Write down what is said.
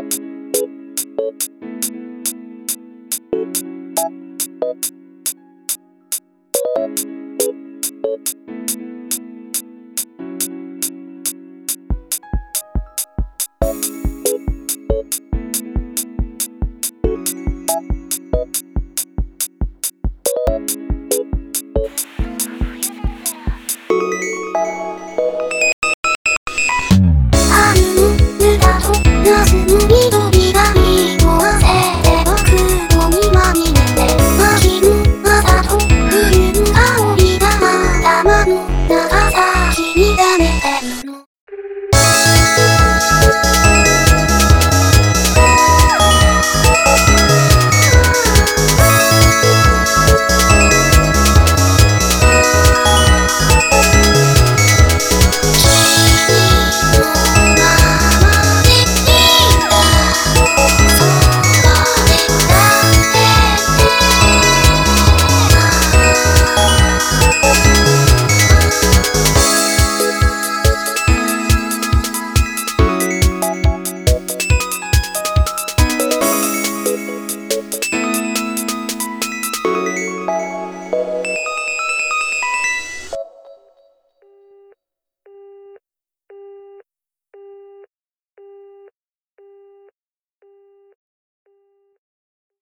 you